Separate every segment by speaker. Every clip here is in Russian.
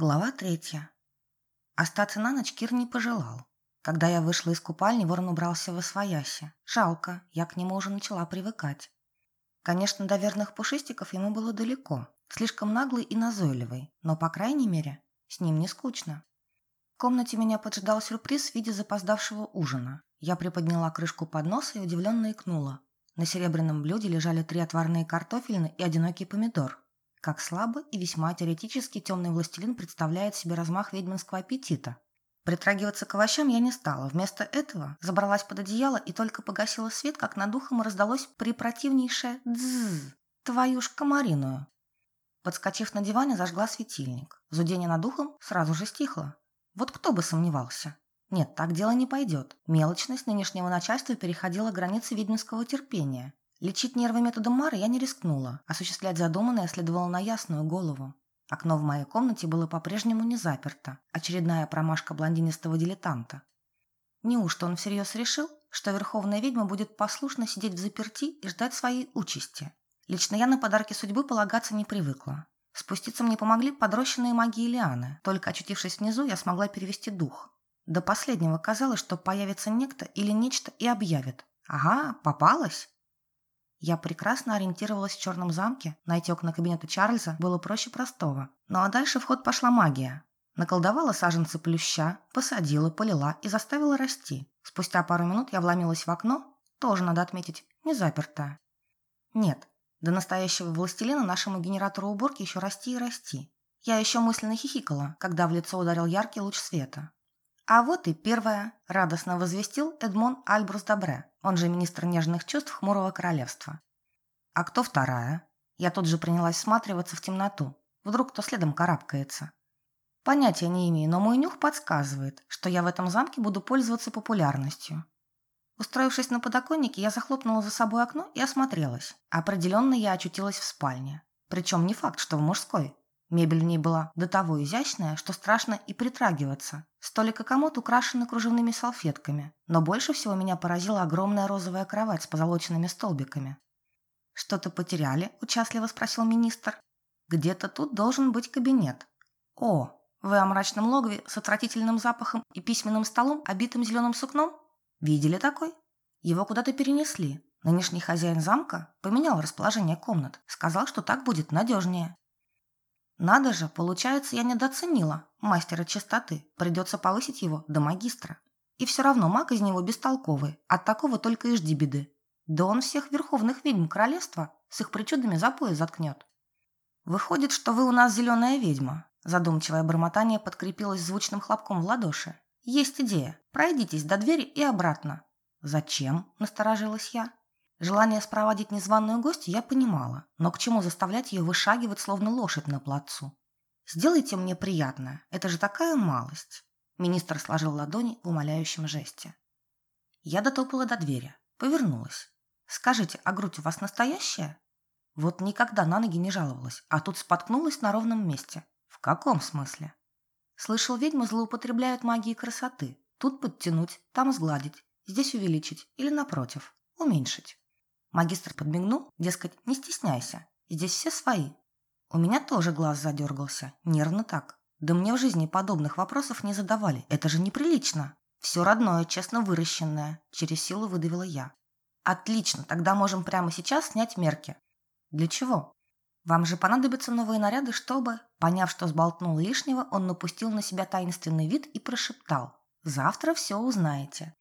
Speaker 1: Глава третья. Остаться на ночь Кир не пожелал. Когда я вышла из купальни, ворон убрался в освояси. Жалко, я к нему уже начала привыкать. Конечно, до верных пушистиков ему было далеко. Слишком наглый и назойливый, но, по крайней мере, с ним не скучно. В комнате меня поджидал сюрприз в виде запоздавшего ужина. Я приподняла крышку подноса и удивленно икнула. На серебряном блюде лежали три отварные картофельные и одинокий помидор. Как слабо и весьма теоретически темный властелин представляет себе размах ведьминского аппетита. Притрагиваться к овощам я не стала. Вместо этого забралась под одеяло и только погасила свет, как над ухом раздалось припротивнейшее «дззз». Твою ж комариную. Подскочив на диване, зажгла светильник. Зудение над ухом сразу же стихло. Вот кто бы сомневался. Нет, так дело не пойдет. Мелочность нынешнего начальства переходила границы ведьминского терпения. Лечить нервы методом Мары я не рискнула. Осуществлять задуманное следовало на ясную голову. Окно в моей комнате было по-прежнему не заперто. Очередная промашка блондинистого дилетанта. Неужто он всерьез решил, что верховная ведьма будет послушно сидеть в заперти и ждать своей участи? Лично я на подарки судьбы полагаться не привыкла. Спуститься мне помогли подрощенные магии лианы. Только очутившись внизу, я смогла перевести дух. До последнего казалось, что появится некто или нечто и объявит. «Ага, попалась!» Я прекрасно ориентировалась в черном замке, найти окна кабинета Чарльза было проще простого. Ну а дальше в ход пошла магия. Наколдовала саженцы плюща, посадила, полила и заставила расти. Спустя пару минут я вломилась в окно, тоже, надо отметить, не запертое. Нет, до настоящего властелина нашему генератору уборки еще расти и расти. Я еще мысленно хихикала, когда в лицо ударил яркий луч света. А вот и первая, радостно возвестил Эдмон Альбрус Добре, он же министр нежных чувств Хмурого Королевства. А кто вторая? Я тут же принялась всматриваться в темноту. Вдруг кто следом карабкается. Понятия не имею, но мой нюх подсказывает, что я в этом замке буду пользоваться популярностью. Устроившись на подоконнике, я захлопнула за собой окно и осмотрелась. Определенно я очутилась в спальне. Причем не факт, что в мужской. Мебель в ней была до того изящная, что страшно и притрагиваться. Столик и комод украшены кружевными салфетками, но больше всего меня поразила огромная розовая кровать с позолоченными столбиками. «Что-то потеряли?» – участливо спросил министр. «Где-то тут должен быть кабинет». «О, вы о мрачном логове с отвратительным запахом и письменным столом, обитым зеленым сукном? Видели такой? Его куда-то перенесли. Нынешний хозяин замка поменял расположение комнат, сказал, что так будет надежнее. Надо же, получается, я недооценила мастера чистоты. Придется повысить его до магистра. И все равно маг из него бестолковый. От такого только и жди беды. Да он всех верховных ведьм королевства с их причудами за пояс заткнет. Выходит, что вы у нас зеленая ведьма. Задумчивое бормотание подкрепилось звучным хлопком в ладоши. Есть идея. Пройдитесь до двери и обратно. Зачем? Насторожилась я. Желание спроводить незваную гостью я понимала, но к чему заставлять ее вышагивать, словно лошадь на плацу? «Сделайте мне приятное, это же такая малость!» Министр сложил ладони в умоляющем жесте. Я дотопала до двери, повернулась. «Скажите, а грудь у вас настоящая?» Вот никогда на ноги не жаловалась, а тут споткнулась на ровном месте. В каком смысле? Слышал, ведьмы злоупотребляют магией красоты. Тут подтянуть, там сгладить, здесь увеличить или, напротив, уменьшить. Магистр подмигнул, дескать, не стесняйся, здесь все свои. У меня тоже глаз задергался, нервно так. Да мне в жизни подобных вопросов не задавали, это же неприлично. Все родное, честно выращенное, через силу выдавила я. Отлично, тогда можем прямо сейчас снять мерки. Для чего? Вам же понадобятся новые наряды, чтобы... Поняв, что сболтнул лишнего, он напустил на себя таинственный вид и прошептал. Завтра все узнаете.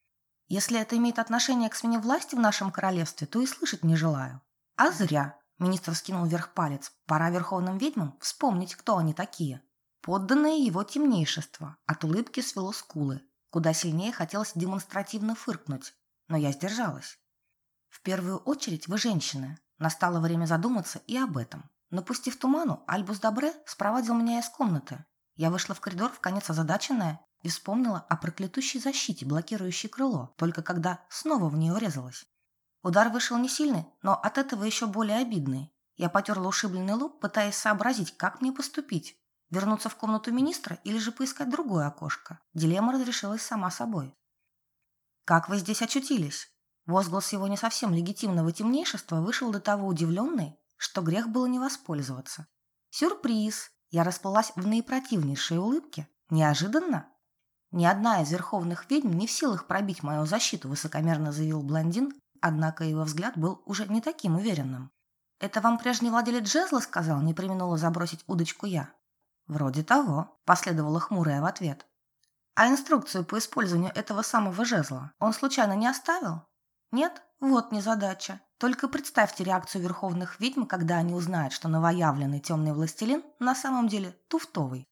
Speaker 1: Если это имеет отношение к смене власти в нашем королевстве, то и слышать не желаю. А зря. Министр скинул вверх палец. Пора верховным ведьмам вспомнить, кто они такие. Подданные его темнейшества. От улыбки свело скулы. Куда сильнее хотелось демонстративно фыркнуть. Но я сдержалась. В первую очередь вы женщины. Настало время задуматься и об этом. Напустив туману, Альбус Добре спровадил меня из комнаты. Я вышла в коридор в конец озадаченная и вспомнила о проклятущей защите, блокирующей крыло, только когда снова в нее урезалась. Удар вышел не сильный, но от этого еще более обидный. Я потерла ушибленный лоб, пытаясь сообразить, как мне поступить. Вернуться в комнату министра или же поискать другое окошко. Дилемма разрешилась сама собой. «Как вы здесь очутились?» Возглас его не совсем легитимного темнейшества вышел до того удивленный, что грех было не воспользоваться. «Сюрприз!» Я расплылась в наипротивнейшей улыбке. Неожиданно. Ни одна из верховных ведьм не в силах пробить мою защиту, высокомерно заявил блондин, однако его взгляд был уже не таким уверенным. «Это вам прежний владелец жезла сказал?» – не применула забросить удочку я. «Вроде того», – последовала хмурая в ответ. «А инструкцию по использованию этого самого жезла он случайно не оставил?» «Нет? Вот незадача. Только представьте реакцию верховных ведьм, когда они узнают, что новоявленный темный властелин на самом деле туфтовый.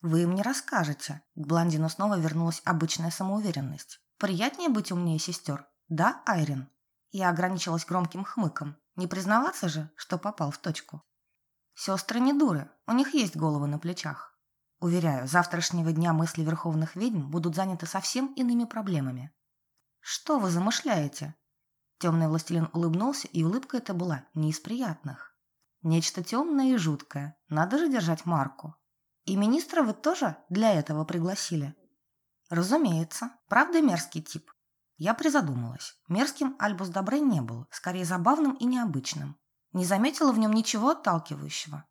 Speaker 1: Вы им не расскажете. К блондину снова вернулась обычная самоуверенность. Приятнее быть умнее сестер. Да, Айрин? Я ограничилась громким хмыком. Не признаваться же, что попал в точку. Сестры не дуры, у них есть головы на плечах. Уверяю, завтрашнего дня мысли верховных ведьм будут заняты совсем иными проблемами. Что вы замышляете? Темный властелин улыбнулся, и улыбка эта была не из приятных. Нечто темное и жуткое. Надо же держать марку. И министра вы тоже для этого пригласили? Разумеется. Правда мерзкий тип. Я призадумалась. Мерзким Альбус Добрей не был, скорее забавным и необычным. Не заметила в нем ничего отталкивающего.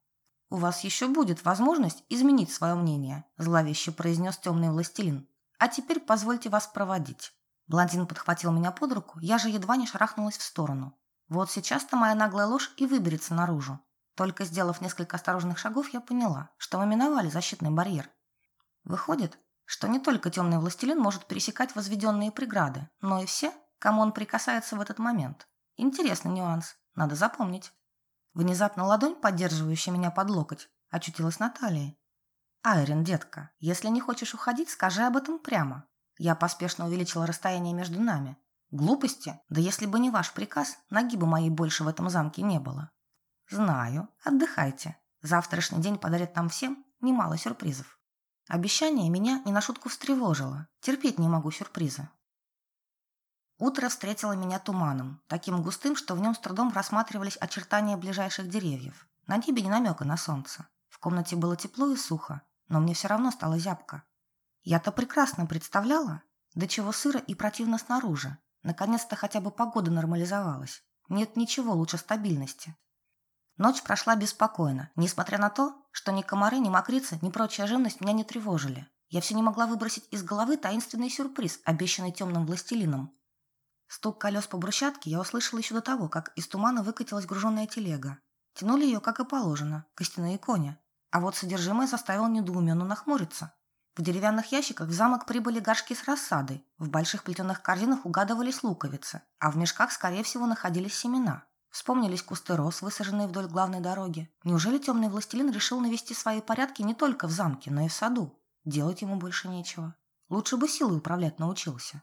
Speaker 1: «У вас еще будет возможность изменить свое мнение», – зловеще произнес темный властелин. «А теперь позвольте вас проводить». Блондин подхватил меня под руку, я же едва не шарахнулась в сторону. Вот сейчас-то моя наглая ложь и выберется наружу. Только сделав несколько осторожных шагов, я поняла, что мы миновали защитный барьер. Выходит, что не только темный властелин может пересекать возведенные преграды, но и все, кому он прикасается в этот момент. Интересный нюанс, надо запомнить. Внезапно ладонь, поддерживающая меня под локоть, очутилась на талии. «Айрин, детка, если не хочешь уходить, скажи об этом прямо». Я поспешно увеличила расстояние между нами. Глупости? Да если бы не ваш приказ, ноги бы моей больше в этом замке не было. Знаю. Отдыхайте. Завтрашний день подарит нам всем немало сюрпризов. Обещание меня не на шутку встревожило. Терпеть не могу сюрпризы. Утро встретило меня туманом, таким густым, что в нем с трудом рассматривались очертания ближайших деревьев. На небе не намека на солнце. В комнате было тепло и сухо, но мне все равно стало зябко. Я-то прекрасно представляла, до чего сыро и противно снаружи. Наконец-то хотя бы погода нормализовалась. Нет ничего лучше стабильности. Ночь прошла беспокойно, несмотря на то, что ни комары, ни мокрицы, ни прочая живность меня не тревожили. Я все не могла выбросить из головы таинственный сюрприз, обещанный темным властелином. Стук колес по брусчатке я услышала еще до того, как из тумана выкатилась груженная телега. Тянули ее, как и положено, костяные кони. А вот содержимое заставило недоуменно нахмуриться. В деревянных ящиках в замок прибыли горшки с рассадой, в больших плетеных корзинах угадывались луковицы, а в мешках, скорее всего, находились семена. Вспомнились кусты роз, высаженные вдоль главной дороги. Неужели темный властелин решил навести свои порядки не только в замке, но и в саду? Делать ему больше нечего. Лучше бы силой управлять научился.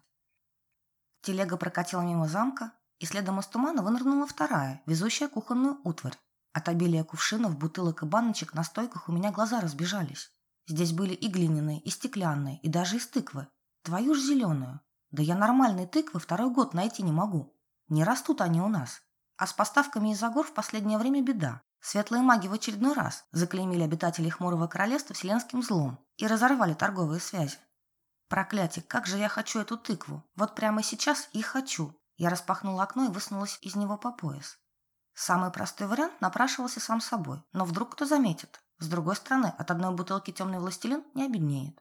Speaker 1: Телега прокатила мимо замка, и следом из тумана вынырнула вторая, везущая кухонную утварь. От обилия кувшинов, бутылок и баночек на стойках у меня глаза разбежались. Здесь были и глиняные, и стеклянные, и даже из тыквы. Твою ж зеленую. Да я нормальные тыквы второй год найти не могу. Не растут они у нас. А с поставками из-за гор в последнее время беда. Светлые маги в очередной раз заклеймили обитателей Хмурого Королевства вселенским злом и разорвали торговые связи. Проклятие, как же я хочу эту тыкву. Вот прямо сейчас и хочу. Я распахнула окно и высунулась из него по пояс. Самый простой вариант напрашивался сам собой, но вдруг кто заметит. С другой стороны, от одной бутылки темный властелин не обеднеет.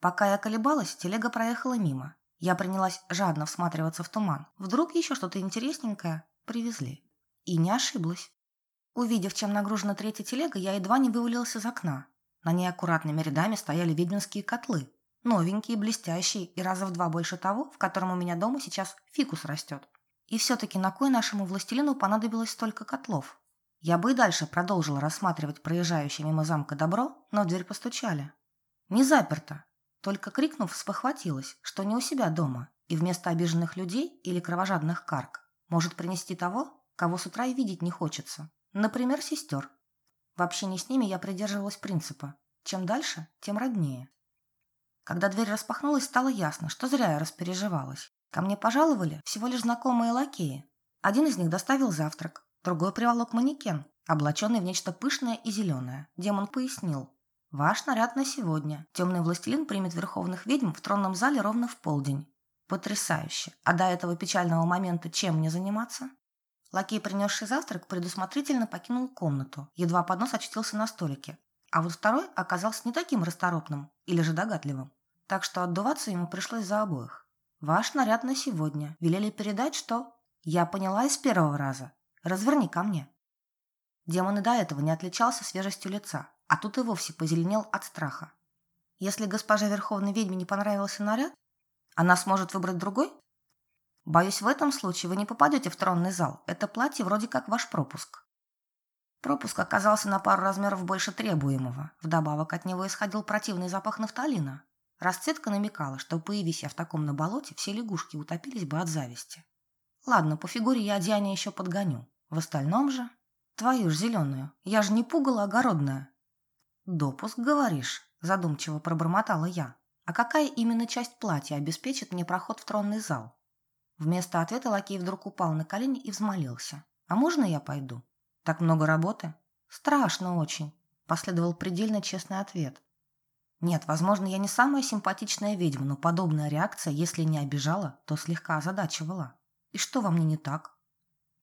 Speaker 1: Пока я колебалась, телега проехала мимо. Я принялась жадно всматриваться в туман. Вдруг еще что-то интересненькое Привезли. И не ошиблась. Увидев, чем нагружена третья телега, я едва не вывалился из окна. На ней аккуратными рядами стояли ведьминские котлы. Новенькие, блестящие и раза в два больше того, в котором у меня дома сейчас фикус растет. И все-таки на кой нашему властелину понадобилось столько котлов? Я бы и дальше продолжила рассматривать проезжающее мимо замка добро, но в дверь постучали. Не заперто. Только крикнув, спохватилась, что не у себя дома, и вместо обиженных людей или кровожадных карк может принести того, кого с утра и видеть не хочется. Например, сестер. В общении с ними я придерживалась принципа «чем дальше, тем роднее». Когда дверь распахнулась, стало ясно, что зря я распереживалась. Ко мне пожаловали всего лишь знакомые лакеи. Один из них доставил завтрак, другой приволок манекен, облаченный в нечто пышное и зеленое. Демон пояснил. «Ваш наряд на сегодня. Темный властелин примет верховных ведьм в тронном зале ровно в полдень. Потрясающе. А до этого печального момента чем мне заниматься? Лакей, принесший завтрак, предусмотрительно покинул комнату. Едва поднос очутился на столике. а вот второй оказался не таким расторопным или же догадливым. Так что отдуваться ему пришлось за обоих. Ваш наряд на сегодня. Велели передать, что... Я поняла из первого раза. Разверни ко мне. Демон и до этого не отличался свежестью лица, а тут и вовсе позеленел от страха. Если госпоже Верховной Ведьме не понравился наряд, она сможет выбрать другой? Боюсь, в этом случае вы не попадете в тронный зал. Это платье вроде как ваш пропуск. Пропуск оказался на пару размеров больше требуемого. Вдобавок от него исходил противный запах нафталина. Расцветка намекала, что появись я в таком на болоте, все лягушки утопились бы от зависти. Ладно, по фигуре я Диане еще подгоню. В остальном же... Твою ж зеленую, я же не пугала огородная. Допуск, говоришь? Задумчиво пробормотала я. А какая именно часть платья обеспечит мне проход в тронный зал? Вместо ответа лакей вдруг упал на колени и взмолился. «А можно я пойду? Так много работы?» «Страшно очень», – последовал предельно честный ответ. Нет, возможно, я не самая симпатичная ведьма, но подобная реакция, если не обижала, то слегка озадачивала. И что во мне не так?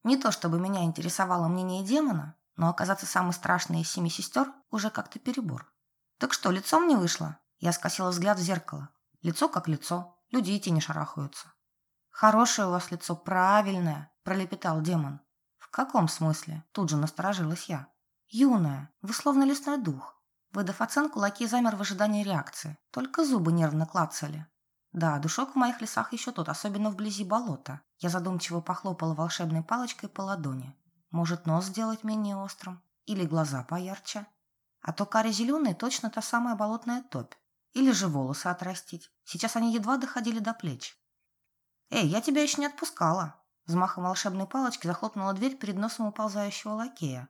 Speaker 1: Не то чтобы меня интересовало мнение демона, но оказаться самой страшной из семи сестер уже как-то перебор. Так что, лицом не вышло? Я скосила взгляд в зеркало. Лицо как лицо, люди и тени шарахаются. «Хорошее у вас лицо, правильное», – пролепетал демон. «В каком смысле?» – тут же насторожилась я. «Юная, вы словно лесной дух». Выдав оценку, лакей замер в ожидании реакции. Только зубы нервно клацали. Да, душок в моих лесах еще тот, особенно вблизи болота. Я задумчиво похлопала волшебной палочкой по ладони. Может, нос сделать менее острым? Или глаза поярче? А то карри зеленый точно та самая болотная топь. Или же волосы отрастить. Сейчас они едва доходили до плеч. «Эй, я тебя еще не отпускала!» Взмахом волшебной палочки захлопнула дверь перед носом уползающего лакея.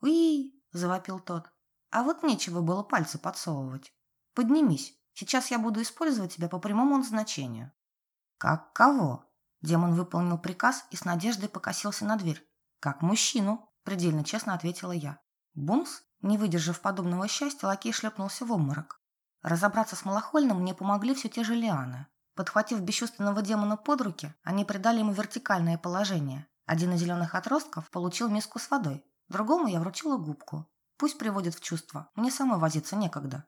Speaker 1: «Уи!» – завопил тот. «А вот нечего было пальцы подсовывать. Поднимись, сейчас я буду использовать тебя по прямому назначению». «Как кого?» Демон выполнил приказ и с надеждой покосился на дверь. «Как мужчину», – предельно честно ответила я. Бумс, не выдержав подобного счастья, лакей шлепнулся в обморок. Разобраться с малохольным мне помогли все те же лианы. Подхватив бесчувственного демона под руки, они придали ему вертикальное положение. Один из зеленых отростков получил миску с водой, другому я вручила губку. Пусть приводит в чувство, мне самой возиться некогда.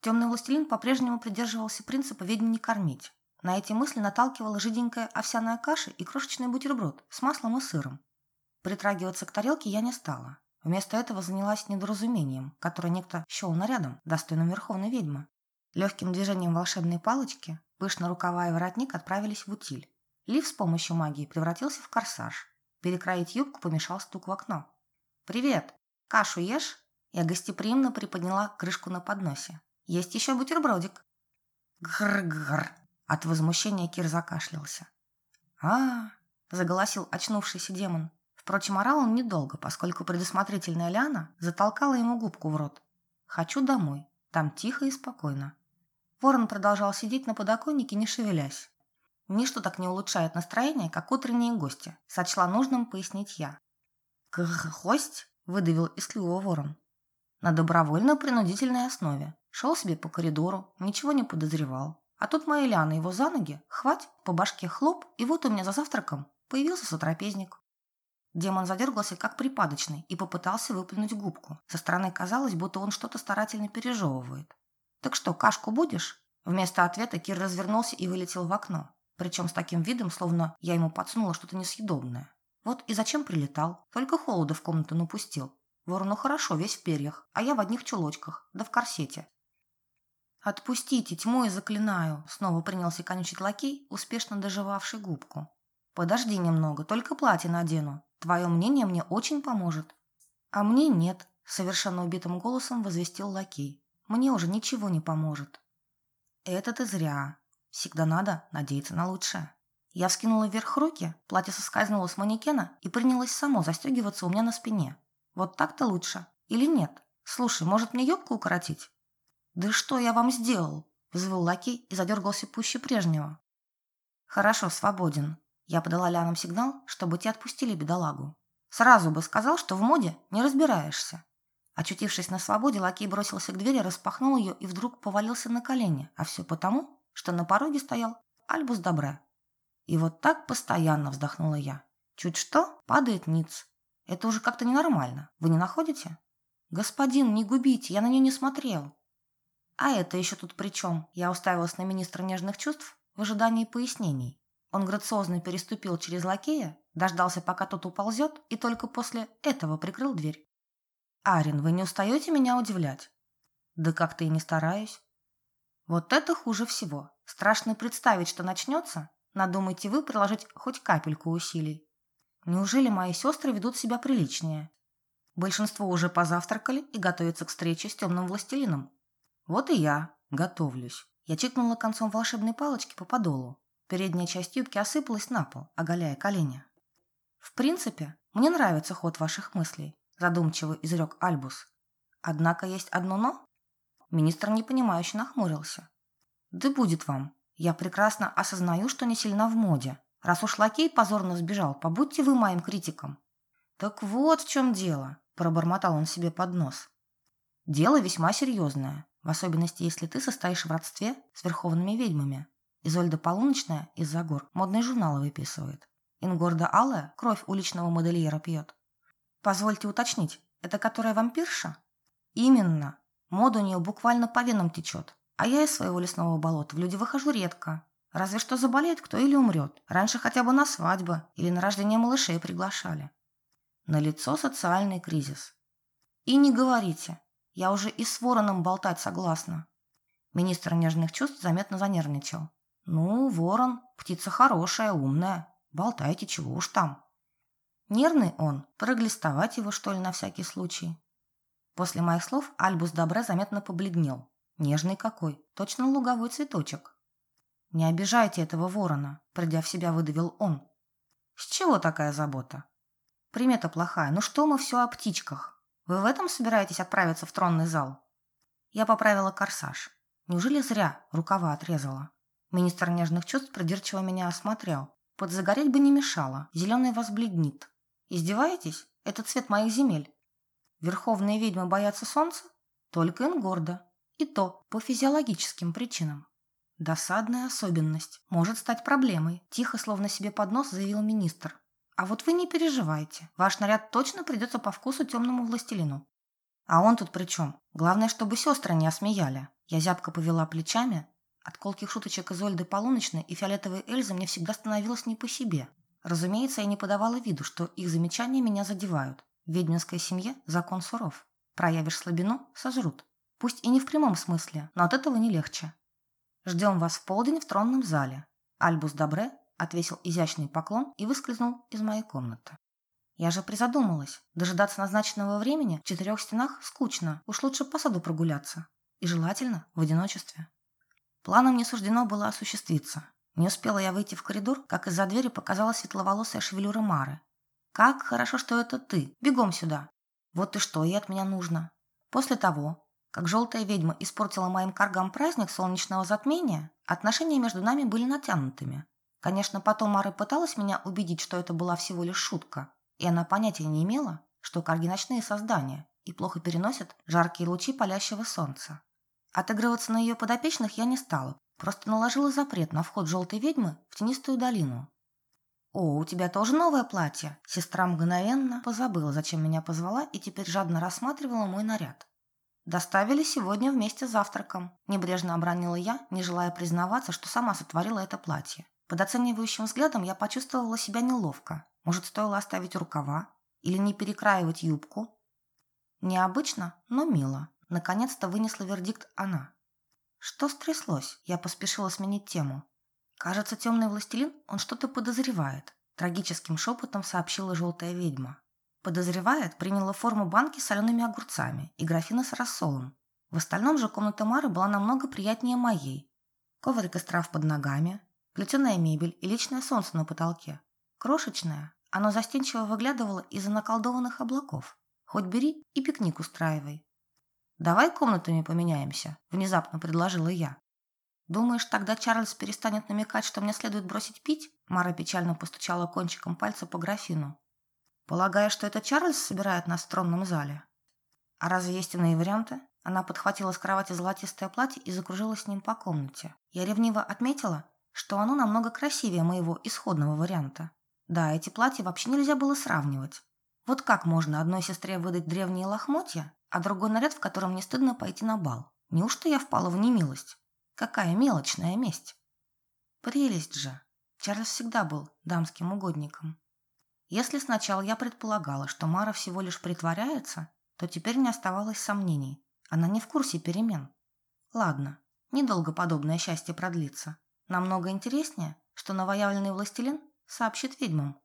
Speaker 1: Темный властелин по-прежнему придерживался принципа ведьм не кормить. На эти мысли наталкивала жиденькая овсяная каша и крошечный бутерброд с маслом и сыром. Притрагиваться к тарелке я не стала. Вместо этого занялась недоразумением, которое некто счел нарядом, достойным верховной ведьмы. Легким движением волшебной палочки Пышно рукава и воротник отправились в утиль. Лив с помощью магии превратился в корсаж. Перекроить юбку помешал стук в окно. «Привет! Кашу ешь?» Я гостеприимно приподняла крышку на подносе. «Есть еще бутербродик?» «Гр-гр!» От возмущения Кир закашлялся. а, заголосил очнувшийся демон. Впрочем, орал он недолго, поскольку предусмотрительная Ляна затолкала ему губку в рот. «Хочу домой. Там тихо и спокойно. Ворон продолжал сидеть на подоконнике, не шевелясь. Ничто так не улучшает настроение, как утренние гости, сочла нужным пояснить я. «Гость?» – выдавил из клюва ворон. На добровольно-принудительной основе. Шел себе по коридору, ничего не подозревал. А тут моя Ляна его за ноги, хвать, по башке хлоп, и вот у меня за завтраком появился сотрапезник. Демон задергался, как припадочный, и попытался выплюнуть губку. Со стороны казалось, будто он что-то старательно пережевывает. «Так что, кашку будешь?» Вместо ответа Кир развернулся и вылетел в окно. Причем с таким видом, словно я ему подсунула что-то несъедобное. Вот и зачем прилетал? Только холода в комнату напустил. Ворону хорошо, весь в перьях, а я в одних чулочках, да в корсете. «Отпустите, тьму и заклинаю!» Снова принялся конючить лакей, успешно доживавший губку. «Подожди немного, только платье надену. Твое мнение мне очень поможет». «А мне нет», — совершенно убитым голосом возвестил лакей. Мне уже ничего не поможет. Это ты зря. Всегда надо надеяться на лучшее. Я вскинула вверх руки, платье соскользнуло с манекена и принялось само застегиваться у меня на спине. Вот так-то лучше. Или нет? Слушай, может мне юбку укоротить? Да что я вам сделал? Взвыл лакей и задергался пуще прежнего. Хорошо, свободен. Я подала Лянам сигнал, чтобы те отпустили бедолагу. Сразу бы сказал, что в моде не разбираешься. Очутившись на свободе, лакей бросился к двери, распахнул ее и вдруг повалился на колени. А все потому, что на пороге стоял Альбус Добре. И вот так постоянно вздохнула я. Чуть что, падает ниц. Это уже как-то ненормально. Вы не находите? «Господин, не губите, я на нее не смотрел». «А это еще тут при чем?» Я уставилась на министра нежных чувств в ожидании пояснений. Он грациозно переступил через лакея, дождался, пока тот уползет, и только после этого прикрыл дверь. «Арин, вы не устаете меня удивлять?» «Да как-то и не стараюсь». «Вот это хуже всего. Страшно представить, что начнется. Надумайте вы приложить хоть капельку усилий. Неужели мои сестры ведут себя приличнее? Большинство уже позавтракали и готовятся к встрече с темным властелином. Вот и я готовлюсь. Я чикнула концом волшебной палочки по подолу. Передняя часть юбки осыпалась на пол, оголяя колени. «В принципе, мне нравится ход ваших мыслей», задумчиво изрек Альбус. «Однако есть одно «но». Министр непонимающе нахмурился. «Да будет вам. Я прекрасно осознаю, что не сильно в моде. Раз уж лакей позорно сбежал, побудьте вы моим критиком». «Так вот в чем дело», – пробормотал он себе под нос. «Дело весьма серьезное, в особенности, если ты состоишь в родстве с верховными ведьмами. Изольда Полуночная из-за гор модные журналы выписывает. Ингорда Алая кровь уличного модельера пьет. Позвольте уточнить, это которая вампирша? Именно. Мода у нее буквально по венам течет. А я из своего лесного болота в люди выхожу редко. Разве что заболеет кто или умрет. Раньше хотя бы на свадьбы или на рождение малышей приглашали. На лицо социальный кризис. И не говорите. Я уже и с вороном болтать согласна. Министр нежных чувств заметно занервничал. «Ну, ворон, птица хорошая, умная. Болтайте, чего уж там». Нервный он, проглистовать его, что ли, на всякий случай. После моих слов Альбус Добре заметно побледнел. Нежный какой, точно луговой цветочек. «Не обижайте этого ворона», – придя в себя, выдавил он. «С чего такая забота?» «Примета плохая. Ну что мы все о птичках? Вы в этом собираетесь отправиться в тронный зал?» Я поправила корсаж. Неужели зря рукава отрезала? Министр нежных чувств придирчиво меня осмотрел. Подзагореть бы не мешало, зеленый вас бледнит. Издеваетесь? Это цвет моих земель. Верховные ведьмы боятся солнца? Только Ингорда. И то по физиологическим причинам. Досадная особенность. Может стать проблемой. Тихо, словно себе под нос, заявил министр. А вот вы не переживайте. Ваш наряд точно придется по вкусу темному властелину. А он тут при чем? Главное, чтобы сестры не осмеяли. Я зябко повела плечами, от колких шуточек Изольды Полуночной и фиолетовой Эльзы мне всегда становилось не по себе. Разумеется, я не подавала виду, что их замечания меня задевают. В ведьминской семье закон суров. Проявишь слабину – сожрут. Пусть и не в прямом смысле, но от этого не легче. Ждем вас в полдень в тронном зале. Альбус Добре отвесил изящный поклон и выскользнул из моей комнаты. Я же призадумалась. Дожидаться назначенного времени в четырех стенах скучно. Уж лучше по саду прогуляться. И желательно в одиночестве. Планом не суждено было осуществиться. Не успела я выйти в коридор, как из-за двери показалась светловолосая шевелюра Мары. «Как хорошо, что это ты! Бегом сюда!» Вот и что ей от меня нужно. После того, как желтая ведьма испортила моим каргам праздник солнечного затмения, отношения между нами были натянутыми. Конечно, потом Мара пыталась меня убедить, что это была всего лишь шутка, и она понятия не имела, что карги ночные создания и плохо переносят жаркие лучи палящего солнца. Отыгрываться на ее подопечных я не стала, просто наложила запрет на вход желтой ведьмы в тенистую долину. «О, у тебя тоже новое платье?» Сестра мгновенно позабыла, зачем меня позвала, и теперь жадно рассматривала мой наряд. «Доставили сегодня вместе с завтраком», – небрежно обронила я, не желая признаваться, что сама сотворила это платье. Под оценивающим взглядом я почувствовала себя неловко. Может, стоило оставить рукава? Или не перекраивать юбку? Необычно, но мило. Наконец-то вынесла вердикт она. Что стряслось? Я поспешила сменить тему. Кажется, темный властелин, он что-то подозревает. Трагическим шепотом сообщила желтая ведьма. Подозревает, приняла форму банки с солеными огурцами и графина с рассолом. В остальном же комната Мары была намного приятнее моей. Коврик из трав под ногами, плетеная мебель и личное солнце на потолке. Крошечное, оно застенчиво выглядывало из-за наколдованных облаков. Хоть бери и пикник устраивай. «Давай комнатами поменяемся», – внезапно предложила я. «Думаешь, тогда Чарльз перестанет намекать, что мне следует бросить пить?» Мара печально постучала кончиком пальца по графину. «Полагая, что это Чарльз собирает нас в тронном зале?» «А разве есть иные варианты?» Она подхватила с кровати золотистое платье и закружила с ним по комнате. Я ревниво отметила, что оно намного красивее моего исходного варианта. Да, эти платья вообще нельзя было сравнивать. Вот как можно одной сестре выдать древние лохмотья, а другой наряд, в котором не стыдно пойти на бал. Неужто я впала в немилость? Какая мелочная месть. Прелесть же. Чарльз всегда был дамским угодником. Если сначала я предполагала, что Мара всего лишь притворяется, то теперь не оставалось сомнений. Она не в курсе перемен. Ладно, недолго подобное счастье продлится. Намного интереснее, что новоявленный властелин сообщит ведьмам